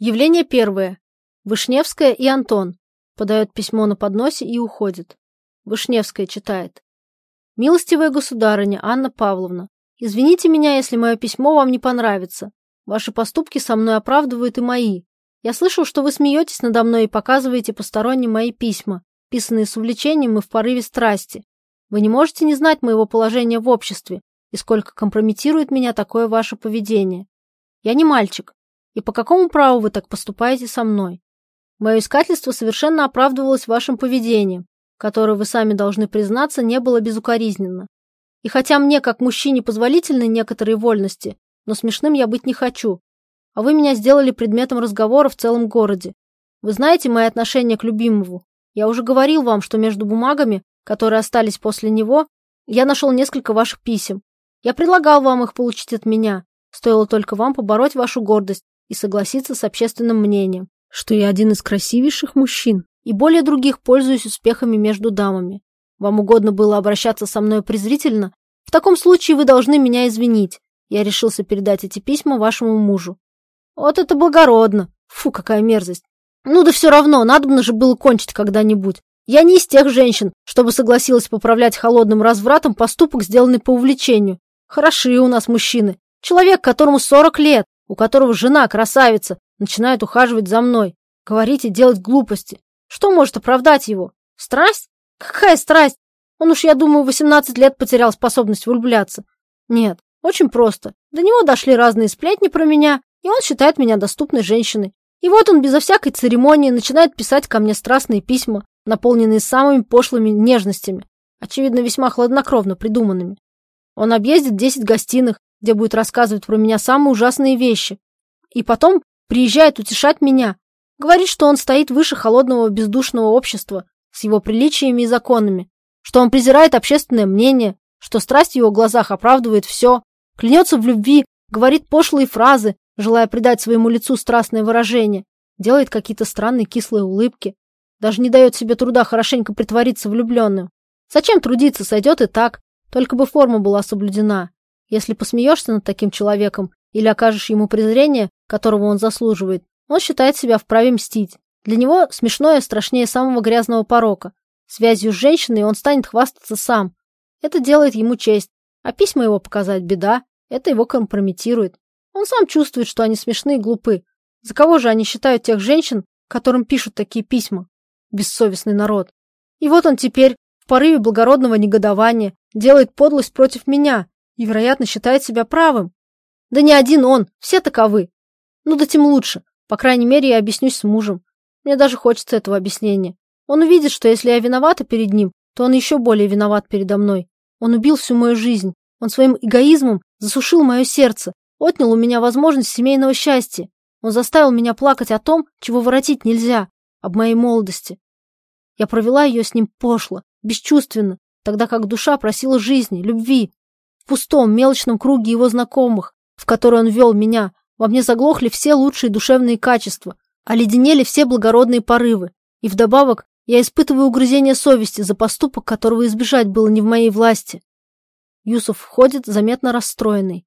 Явление первое. Вышневская и Антон. Подает письмо на подносе и уходит. Вышневская читает. «Милостивая государыня Анна Павловна, извините меня, если мое письмо вам не понравится. Ваши поступки со мной оправдывают и мои. Я слышал, что вы смеетесь надо мной и показываете посторонним мои письма, писанные с увлечением и в порыве страсти. Вы не можете не знать моего положения в обществе и сколько компрометирует меня такое ваше поведение. Я не мальчик, и по какому праву вы так поступаете со мной? Мое искательство совершенно оправдывалось вашим поведением, которое вы сами должны признаться не было безукоризненно. И хотя мне, как мужчине, позволительны некоторые вольности, но смешным я быть не хочу. А вы меня сделали предметом разговора в целом городе. Вы знаете мои отношения к любимому. Я уже говорил вам, что между бумагами, которые остались после него, я нашел несколько ваших писем. Я предлагал вам их получить от меня. Стоило только вам побороть вашу гордость и согласиться с общественным мнением, что я один из красивейших мужчин и более других пользуюсь успехами между дамами. Вам угодно было обращаться со мной презрительно? В таком случае вы должны меня извинить. Я решился передать эти письма вашему мужу. Вот это благородно. Фу, какая мерзость. Ну да все равно, надо же было кончить когда-нибудь. Я не из тех женщин, чтобы согласилась поправлять холодным развратом поступок, сделанный по увлечению. Хороши у нас мужчины. Человек, которому 40 лет, у которого жена красавица, начинает ухаживать за мной, говорить и делать глупости. Что может оправдать его? Страсть? Какая страсть? Он уж, я думаю, 18 лет потерял способность влюбляться. Нет, очень просто. До него дошли разные сплетни про меня, и он считает меня доступной женщиной. И вот он безо всякой церемонии начинает писать ко мне страстные письма, наполненные самыми пошлыми нежностями, очевидно, весьма хладнокровно придуманными. Он объездит 10 гостиных, где будет рассказывать про меня самые ужасные вещи. И потом приезжает утешать меня. Говорит, что он стоит выше холодного бездушного общества с его приличиями и законами, что он презирает общественное мнение, что страсть в его глазах оправдывает все, клянется в любви, говорит пошлые фразы, желая придать своему лицу страстное выражение, делает какие-то странные кислые улыбки, даже не дает себе труда хорошенько притвориться влюбленным. Зачем трудиться, сойдет и так, только бы форма была соблюдена. Если посмеешься над таким человеком или окажешь ему презрение, которого он заслуживает, он считает себя вправе мстить. Для него смешное страшнее самого грязного порока. Связью с женщиной он станет хвастаться сам. Это делает ему честь. А письма его показать беда. Это его компрометирует. Он сам чувствует, что они смешны и глупы. За кого же они считают тех женщин, которым пишут такие письма? Бессовестный народ. И вот он теперь, в порыве благородного негодования, делает подлость против меня, и, вероятно, считает себя правым. Да не один он, все таковы. Ну да тем лучше. По крайней мере, я объяснюсь с мужем. Мне даже хочется этого объяснения. Он увидит, что если я виновата перед ним, то он еще более виноват передо мной. Он убил всю мою жизнь. Он своим эгоизмом засушил мое сердце, отнял у меня возможность семейного счастья. Он заставил меня плакать о том, чего воротить нельзя, об моей молодости. Я провела ее с ним пошло, бесчувственно, тогда как душа просила жизни, любви, в пустом, мелочном круге его знакомых, в который он вел меня, во мне заглохли все лучшие душевные качества, оледенели все благородные порывы. И вдобавок я испытываю угрызение совести за поступок, которого избежать было не в моей власти. Юсов входит, заметно расстроенный.